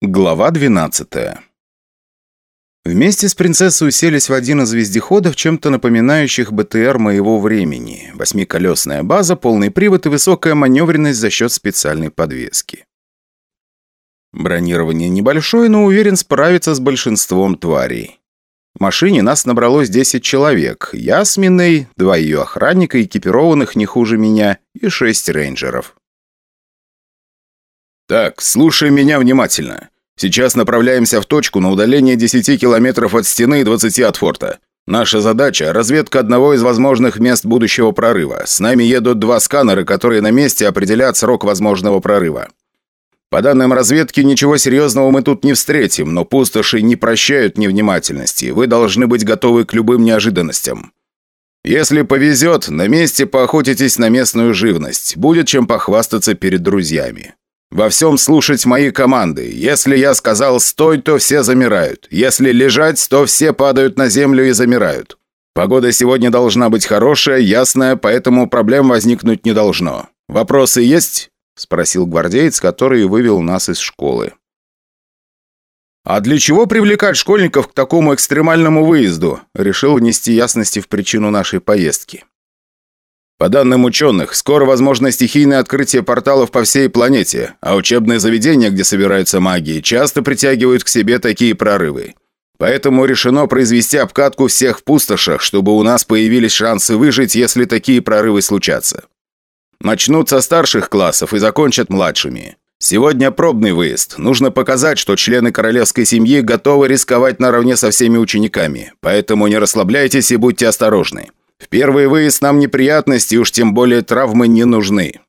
Глава 12 Вместе с принцессой уселись в один из вездеходов, чем-то напоминающих БТР моего времени. Восьмиколесная база, полный привод и высокая маневренность за счет специальной подвески. Бронирование небольшое, но уверен справиться с большинством тварей. В машине нас набралось 10 человек. Я с Миней, два ее охранника, экипированных не хуже меня, и шесть рейнджеров. «Так, слушай меня внимательно. Сейчас направляемся в точку на удаление 10 километров от стены и 20 от форта. Наша задача – разведка одного из возможных мест будущего прорыва. С нами едут два сканера, которые на месте определят срок возможного прорыва. По данным разведки, ничего серьезного мы тут не встретим, но пустоши не прощают невнимательности. Вы должны быть готовы к любым неожиданностям. Если повезет, на месте поохотитесь на местную живность. Будет чем похвастаться перед друзьями. Во всем слушать мои команды. Если я сказал «стой», то все замирают. Если лежать, то все падают на землю и замирают. Погода сегодня должна быть хорошая, ясная, поэтому проблем возникнуть не должно. Вопросы есть?» – спросил гвардеец, который вывел нас из школы. «А для чего привлекать школьников к такому экстремальному выезду?» – решил внести ясности в причину нашей поездки. По данным ученых, скоро возможно стихийное открытие порталов по всей планете, а учебные заведения, где собираются маги, часто притягивают к себе такие прорывы. Поэтому решено произвести обкатку всех в пустошах, чтобы у нас появились шансы выжить, если такие прорывы случатся. Начнут со старших классов и закончат младшими. Сегодня пробный выезд. Нужно показать, что члены королевской семьи готовы рисковать наравне со всеми учениками. Поэтому не расслабляйтесь и будьте осторожны. В первый выезд нам неприятности, уж тем более травмы не нужны».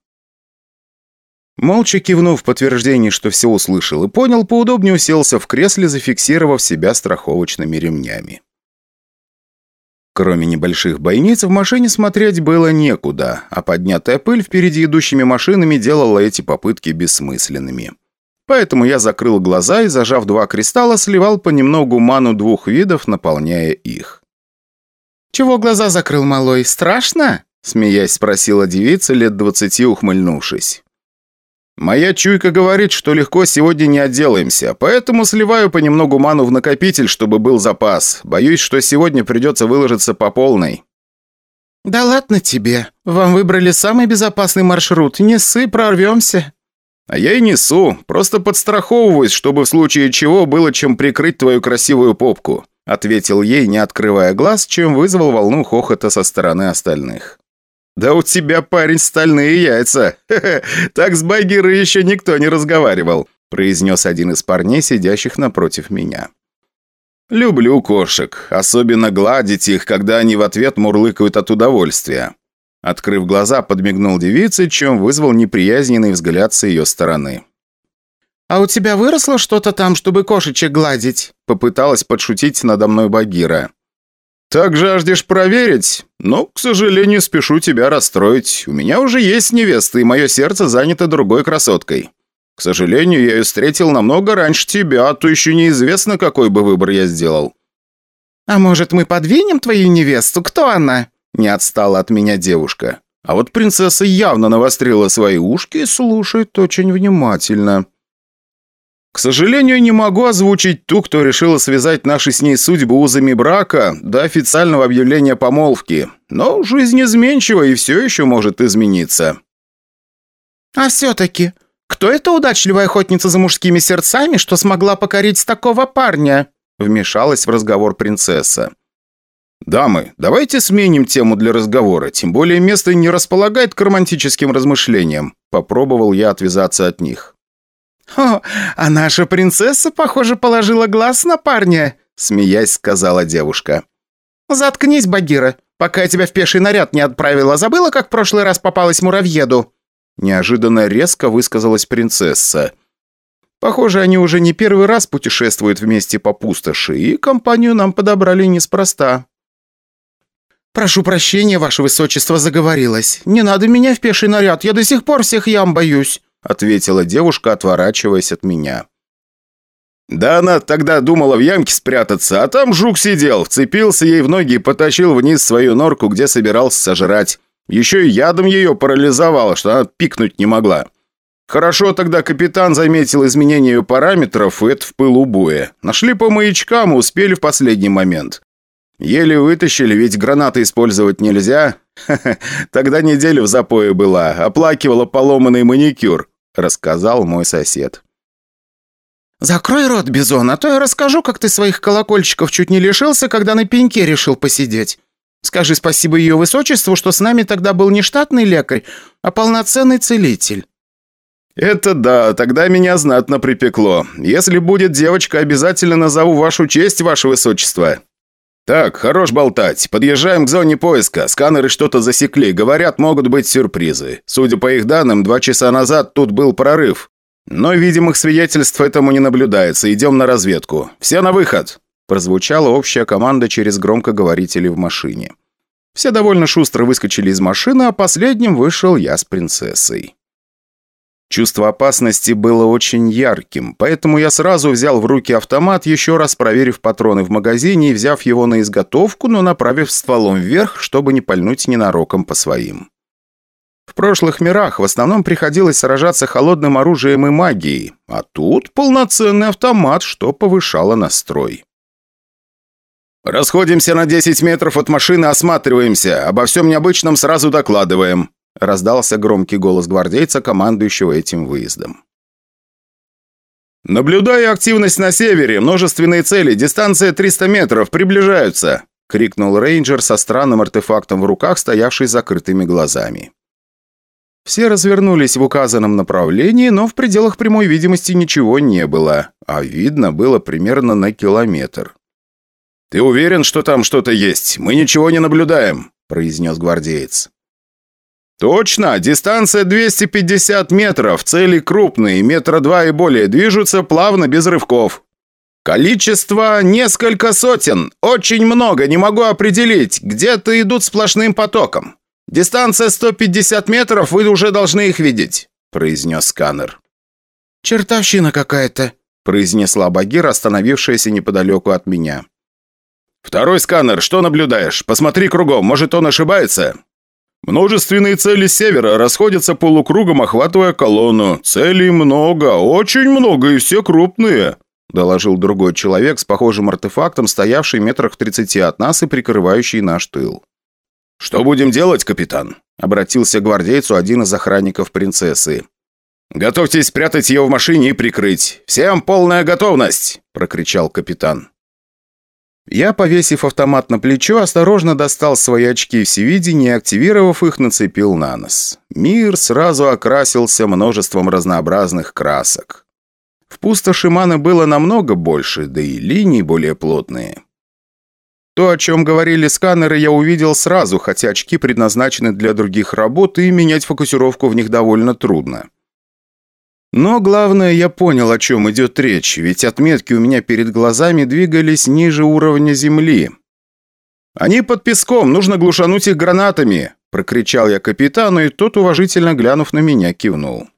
Молча кивнув в подтверждение, что все услышал и понял, поудобнее уселся в кресле, зафиксировав себя страховочными ремнями. Кроме небольших бойниц, в машине смотреть было некуда, а поднятая пыль впереди идущими машинами делала эти попытки бессмысленными. Поэтому я закрыл глаза и, зажав два кристалла, сливал понемногу ману двух видов, наполняя их. «Чего глаза закрыл, малой? Страшно?» Смеясь, спросила девица, лет двадцати ухмыльнувшись. «Моя чуйка говорит, что легко сегодня не отделаемся, поэтому сливаю понемногу ману в накопитель, чтобы был запас. Боюсь, что сегодня придется выложиться по полной». «Да ладно тебе. Вам выбрали самый безопасный маршрут. Несы, прорвемся». «А я и несу. Просто подстраховываюсь, чтобы в случае чего было чем прикрыть твою красивую попку ответил ей, не открывая глаз, чем вызвал волну хохота со стороны остальных. «Да у тебя, парень, стальные яйца! так с Багирой еще никто не разговаривал», произнес один из парней, сидящих напротив меня. «Люблю кошек, особенно гладить их, когда они в ответ мурлыкают от удовольствия». Открыв глаза, подмигнул девице, чем вызвал неприязненный взгляд с ее стороны. «А у тебя выросло что-то там, чтобы кошечек гладить?» Попыталась подшутить надо мной Багира. «Так жаждешь проверить? Но, к сожалению, спешу тебя расстроить. У меня уже есть невеста, и мое сердце занято другой красоткой. К сожалению, я ее встретил намного раньше тебя, а то еще неизвестно, какой бы выбор я сделал». «А может, мы подвинем твою невесту? Кто она?» Не отстала от меня девушка. А вот принцесса явно навострила свои ушки и слушает очень внимательно. К сожалению, не могу озвучить ту, кто решила связать наши с ней судьбы узами брака до официального объявления помолвки. Но жизнь изменчива и все еще может измениться. «А все-таки, кто эта удачливая охотница за мужскими сердцами, что смогла покорить такого парня?» Вмешалась в разговор принцесса. «Дамы, давайте сменим тему для разговора, тем более место не располагает к романтическим размышлениям». Попробовал я отвязаться от них. «О, а наша принцесса, похоже, положила глаз на парня», смеясь, сказала девушка. «Заткнись, Багира, пока я тебя в пеший наряд не отправила. Забыла, как в прошлый раз попалась муравьеду?» Неожиданно резко высказалась принцесса. Похоже, они уже не первый раз путешествуют вместе по пустоши, и компанию нам подобрали неспроста. «Прошу прощения, ваше высочество, заговорилась. Не надо меня в пеший наряд, я до сих пор всех ям боюсь», ответила девушка, отворачиваясь от меня. «Да она тогда думала в ямке спрятаться, а там жук сидел, вцепился ей в ноги и потащил вниз свою норку, где собирался сожрать. Еще и ядом ее парализовало, что она пикнуть не могла. Хорошо тогда капитан заметил изменение параметров, и это в пылу боя. Нашли по маячкам и успели в последний момент. Еле вытащили, ведь гранаты использовать нельзя. Тогда неделю в запое была, оплакивала поломанный маникюр», — рассказал мой сосед. «Закрой рот, Бизон, а то я расскажу, как ты своих колокольчиков чуть не лишился, когда на пеньке решил посидеть. Скажи спасибо ее высочеству, что с нами тогда был не штатный лекарь, а полноценный целитель». «Это да, тогда меня знатно припекло. Если будет девочка, обязательно назову вашу честь, ваше высочество». «Так, хорош болтать. Подъезжаем к зоне поиска. Сканеры что-то засекли. Говорят, могут быть сюрпризы. Судя по их данным, два часа назад тут был прорыв. Но видимых свидетельств этому не наблюдается. Идем на разведку. Все на выход!» Прозвучала общая команда через громкоговорители в машине. Все довольно шустро выскочили из машины, а последним вышел я с принцессой. Чувство опасности было очень ярким, поэтому я сразу взял в руки автомат, еще раз проверив патроны в магазине и взяв его на изготовку, но направив стволом вверх, чтобы не пальнуть ненароком по своим. В прошлых мирах в основном приходилось сражаться холодным оружием и магией, а тут полноценный автомат, что повышало настрой. «Расходимся на 10 метров от машины, осматриваемся. Обо всем необычном сразу докладываем», раздался громкий голос гвардейца, командующего этим выездом. «Наблюдаю активность на севере, множественные цели, дистанция 300 метров, приближаются!» — крикнул рейнджер со странным артефактом в руках, стоявший с закрытыми глазами. Все развернулись в указанном направлении, но в пределах прямой видимости ничего не было, а видно было примерно на километр. «Ты уверен, что там что-то есть? Мы ничего не наблюдаем», — произнес гвардеец. «Точно! Дистанция 250 метров, цели крупные, метра два и более, движутся плавно, без рывков. Количество несколько сотен, очень много, не могу определить, где-то идут сплошным потоком. Дистанция 150 метров, вы уже должны их видеть», – произнес сканер. «Чертовщина какая-то», – произнесла Багир, остановившаяся неподалеку от меня. «Второй сканер, что наблюдаешь? Посмотри кругом, может, он ошибается?» Множественные цели севера расходятся полукругом, охватывая колонну. Целей много, очень много, и все крупные», – доложил другой человек с похожим артефактом, стоявший метрах в тридцати от нас и прикрывающий наш тыл. «Что будем делать, капитан?» – обратился к гвардейцу один из охранников принцессы. «Готовьтесь спрятать ее в машине и прикрыть. Всем полная готовность!» – прокричал капитан. Я, повесив автомат на плечо, осторожно достал свои очки всевидения и, активировав их, нацепил на нос. Мир сразу окрасился множеством разнообразных красок. В пустоши маны было намного больше, да и линии более плотные. То, о чем говорили сканеры, я увидел сразу, хотя очки предназначены для других работ, и менять фокусировку в них довольно трудно. Но главное, я понял, о чем идет речь, ведь отметки у меня перед глазами двигались ниже уровня земли. «Они под песком, нужно глушануть их гранатами!» – прокричал я капитану, и тот, уважительно глянув на меня, кивнул.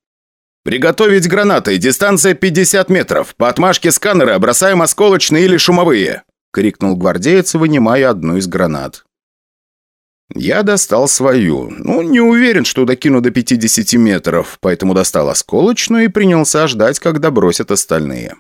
«Приготовить гранаты! Дистанция 50 метров! По отмашке сканера бросаем осколочные или шумовые!» – крикнул гвардеец, вынимая одну из гранат. Я достал свою. Ну, не уверен, что докину до 50 метров, поэтому достал осколочную и принялся ждать, когда бросят остальные.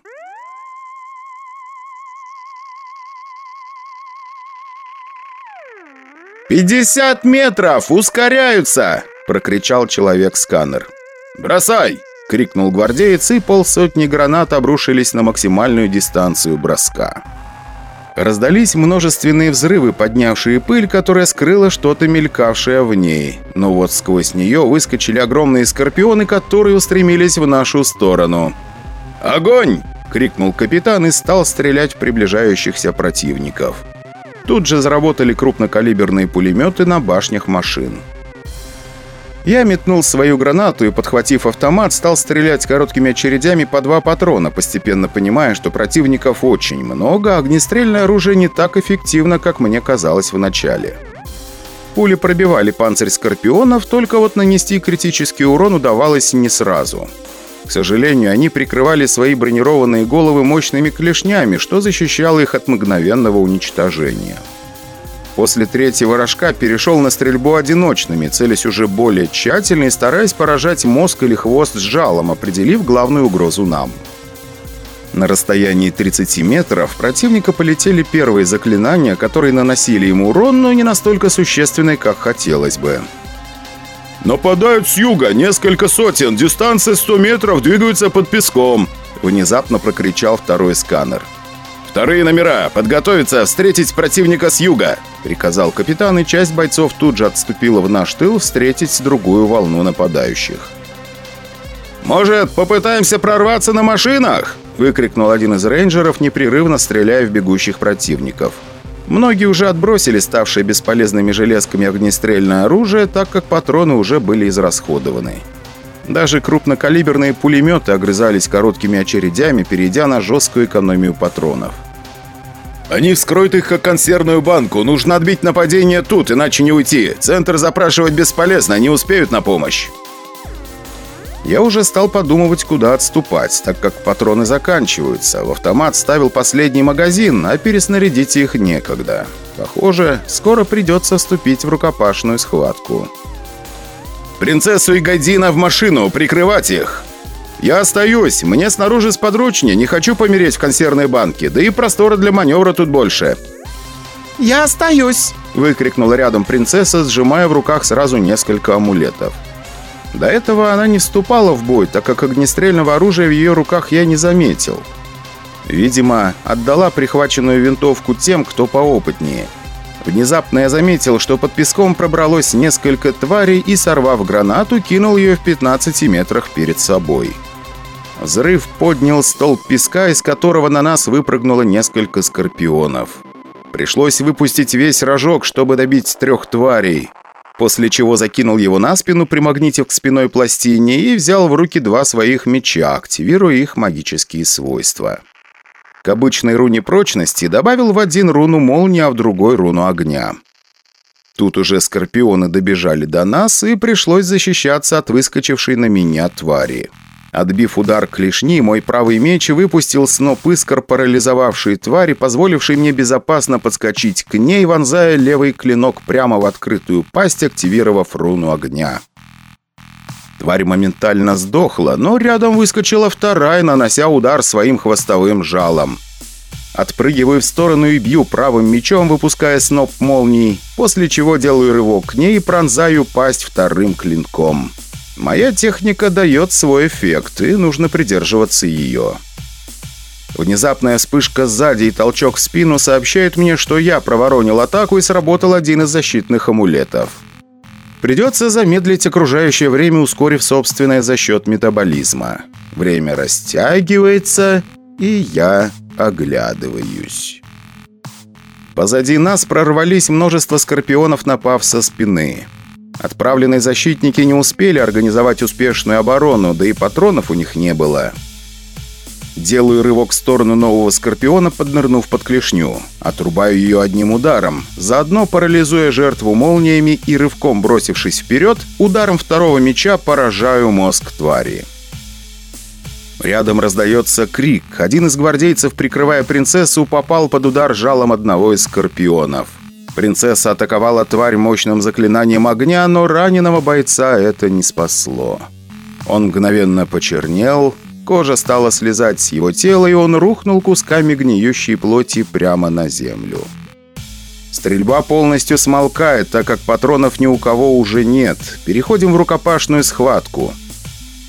«Пятьдесят метров! Ускоряются!» – прокричал человек-сканер. «Бросай!» – крикнул гвардеец, и полсотни гранат обрушились на максимальную дистанцию броска. Раздались множественные взрывы, поднявшие пыль, которая скрыла что-то мелькавшее в ней. Но вот сквозь нее выскочили огромные скорпионы, которые устремились в нашу сторону. «Огонь!» — крикнул капитан и стал стрелять в приближающихся противников. Тут же заработали крупнокалиберные пулеметы на башнях машин. Я метнул свою гранату и, подхватив автомат, стал стрелять короткими очередями по два патрона, постепенно понимая, что противников очень много, а огнестрельное оружие не так эффективно, как мне казалось в начале. Пули пробивали панцирь скорпионов, только вот нанести критический урон удавалось не сразу. К сожалению, они прикрывали свои бронированные головы мощными клешнями, что защищало их от мгновенного уничтожения. После третьего рожка перешел на стрельбу одиночными, целясь уже более тщательно и стараясь поражать мозг или хвост с жалом, определив главную угрозу нам. На расстоянии 30 метров противника полетели первые заклинания, которые наносили ему урон, но не настолько существенный, как хотелось бы. «Нападают с юга, несколько сотен, дистанция 100 метров, двигаются под песком», внезапно прокричал второй сканер. «Вторые номера! Подготовиться! Встретить противника с юга!» Приказал капитан, и часть бойцов тут же отступила в наш тыл встретить другую волну нападающих. «Может, попытаемся прорваться на машинах?» выкрикнул один из рейнджеров, непрерывно стреляя в бегущих противников. Многие уже отбросили ставшие бесполезными железками огнестрельное оружие, так как патроны уже были израсходованы. Даже крупнокалиберные пулеметы огрызались короткими очередями, перейдя на жесткую экономию патронов. «Они вскроют их как консервную банку. Нужно отбить нападение тут, иначе не уйти. Центр запрашивать бесполезно, не успеют на помощь». Я уже стал подумывать, куда отступать, так как патроны заканчиваются. В автомат ставил последний магазин, а переснарядить их некогда. Похоже, скоро придется вступить в рукопашную схватку. «Принцессу и Гайдина в машину! Прикрывать их!» «Я остаюсь! Мне снаружи сподручнее, не хочу помереть в консервной банке, да и простора для маневра тут больше!» «Я остаюсь!» – выкрикнула рядом принцесса, сжимая в руках сразу несколько амулетов. До этого она не вступала в бой, так как огнестрельного оружия в ее руках я не заметил. Видимо, отдала прихваченную винтовку тем, кто поопытнее. Внезапно я заметил, что под песком пробралось несколько тварей и, сорвав гранату, кинул ее в 15 метрах перед собой. Взрыв поднял столб песка, из которого на нас выпрыгнуло несколько скорпионов. Пришлось выпустить весь рожок, чтобы добить трех тварей после чего закинул его на спину, примагнитив к спиной пластине, и взял в руки два своих меча, активируя их магические свойства. К обычной руне прочности добавил в один руну молнии, а в другой руну огня. Тут уже скорпионы добежали до нас, и пришлось защищаться от выскочившей на меня твари. Отбив удар клешни, мой правый меч выпустил сноп искр, парализовавший твари, позволивший мне безопасно подскочить к ней, вонзая левый клинок прямо в открытую пасть, активировав руну огня. Тварь моментально сдохла, но рядом выскочила вторая, нанося удар своим хвостовым жалом. Отпрыгиваю в сторону и бью правым мечом, выпуская сноп молний, после чего делаю рывок к ней и пронзаю пасть вторым клинком. Моя техника дает свой эффект, и нужно придерживаться ее. Внезапная вспышка сзади и толчок в спину сообщает мне, что я проворонил атаку и сработал один из защитных амулетов. Придется замедлить окружающее время, ускорив собственное за счет метаболизма. Время растягивается, и я оглядываюсь. Позади нас прорвались множество скорпионов, напав со спины. Отправленные защитники не успели организовать успешную оборону, да и патронов у них не было. Делаю рывок в сторону нового Скорпиона, поднырнув под клешню. Отрубаю ее одним ударом, заодно парализуя жертву молниями и рывком бросившись вперед, ударом второго меча поражаю мозг твари. Рядом раздается крик. Один из гвардейцев, прикрывая принцессу, попал под удар жалом одного из скорпионов. Принцесса атаковала тварь мощным заклинанием огня, но раненого бойца это не спасло. Он мгновенно почернел, кожа стала слезать с его тела, и он рухнул кусками гниющей плоти прямо на землю. Стрельба полностью смолкает, так как патронов ни у кого уже нет. Переходим в рукопашную схватку.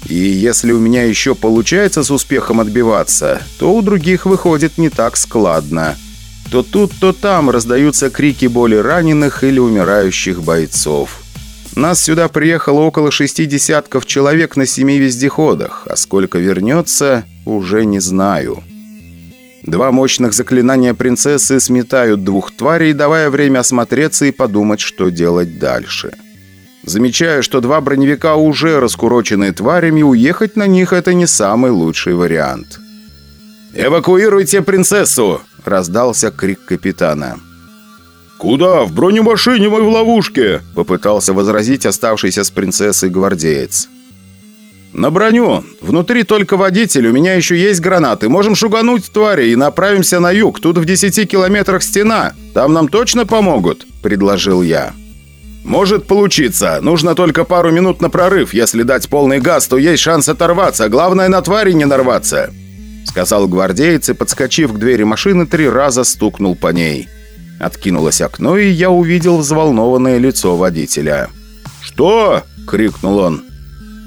И если у меня еще получается с успехом отбиваться, то у других выходит не так складно – то тут, то там раздаются крики боли раненых или умирающих бойцов. Нас сюда приехало около шести десятков человек на семи вездеходах, а сколько вернется, уже не знаю. Два мощных заклинания принцессы сметают двух тварей, давая время осмотреться и подумать, что делать дальше. Замечаю, что два броневика уже раскурочены тварями, уехать на них это не самый лучший вариант. «Эвакуируйте принцессу!» – раздался крик капитана. «Куда? В бронемашине мы в ловушке!» – попытался возразить оставшийся с принцессой гвардеец. «На броню. Внутри только водитель. У меня еще есть гранаты. Можем шугануть твари и направимся на юг. Тут в 10 километрах стена. Там нам точно помогут?» – предложил я. «Может получиться. Нужно только пару минут на прорыв. Если дать полный газ, то есть шанс оторваться. Главное, на твари не нарваться», – сказал гвардеец и, подскочив к двери машины, три раза стукнул по ней. Откинулось окно, и я увидел взволнованное лицо водителя. «Что?» – крикнул он.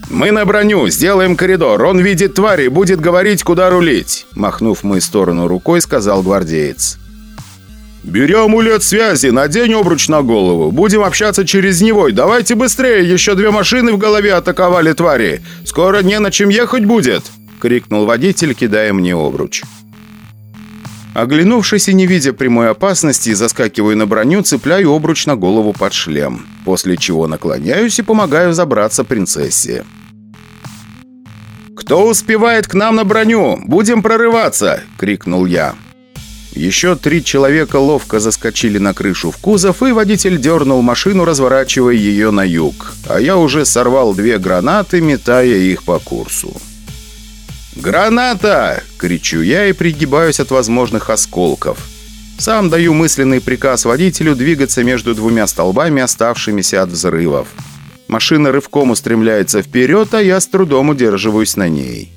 «Мы на броню, сделаем коридор. Он видит твари, будет говорить, куда рулить», махнув мою сторону рукой, сказал гвардеец. «Бери амулет связи, надень обруч на голову. Будем общаться через него. Давайте быстрее, еще две машины в голове атаковали твари. Скоро не на чем ехать будет!» — крикнул водитель, кидая мне обруч. Оглянувшись и не видя прямой опасности, заскакиваю на броню, цепляю обруч на голову под шлем, после чего наклоняюсь и помогаю забраться принцессе. «Кто успевает к нам на броню? Будем прорываться!» — крикнул я. Еще три человека ловко заскочили на крышу в кузов, и водитель дернул машину, разворачивая ее на юг. А я уже сорвал две гранаты, метая их по курсу. «Граната!» — кричу я и пригибаюсь от возможных осколков. Сам даю мысленный приказ водителю двигаться между двумя столбами, оставшимися от взрывов. Машина рывком устремляется вперед, а я с трудом удерживаюсь на ней.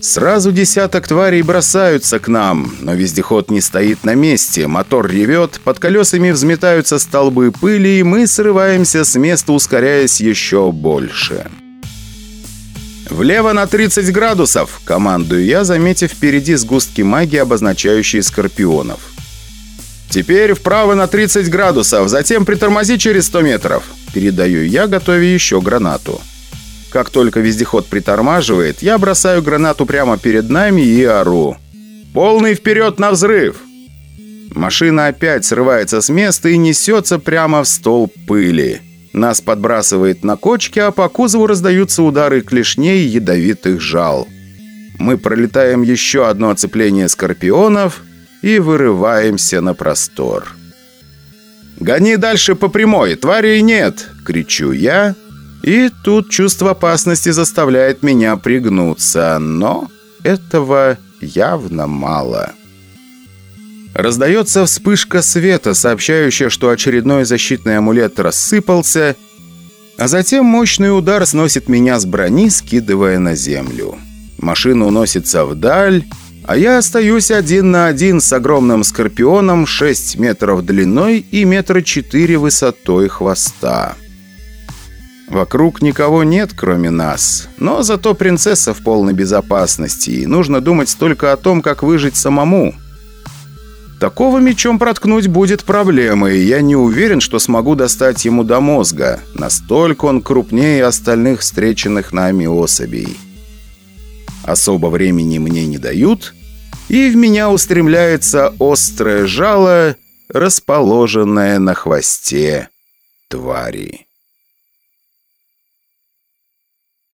Сразу десяток тварей бросаются к нам, но вездеход не стоит на месте, мотор ревет, под колесами взметаются столбы пыли, и мы срываемся с места, ускоряясь еще больше. «Влево на 30 градусов!» – командую я, заметив впереди сгустки магии, обозначающие скорпионов. «Теперь вправо на 30 градусов, затем притормози через 100 метров!» – передаю я, готовя еще гранату. Как только вездеход притормаживает, я бросаю гранату прямо перед нами и ору. «Полный вперед на взрыв!» Машина опять срывается с места и несется прямо в столб пыли. Нас подбрасывает на кочке, а по кузову раздаются удары клешней ядовитых жал. Мы пролетаем еще одно оцепление скорпионов и вырываемся на простор. «Гони дальше по прямой, тварей нет!» — кричу я. И тут чувство опасности заставляет меня пригнуться, но этого явно мало. Раздается вспышка света, сообщающая, что очередной защитный амулет рассыпался, а затем мощный удар сносит меня с брони, скидывая на землю. Машина уносится вдаль, а я остаюсь один на один с огромным скорпионом 6 метров длиной и метра 4 высотой хвоста. Вокруг никого нет, кроме нас, но зато принцесса в полной безопасности, и нужно думать только о том, как выжить самому – Такого мечом проткнуть будет проблемой, я не уверен, что смогу достать ему до мозга. Настолько он крупнее остальных встреченных нами особей. Особо времени мне не дают, и в меня устремляется острое жало, расположенное на хвосте твари.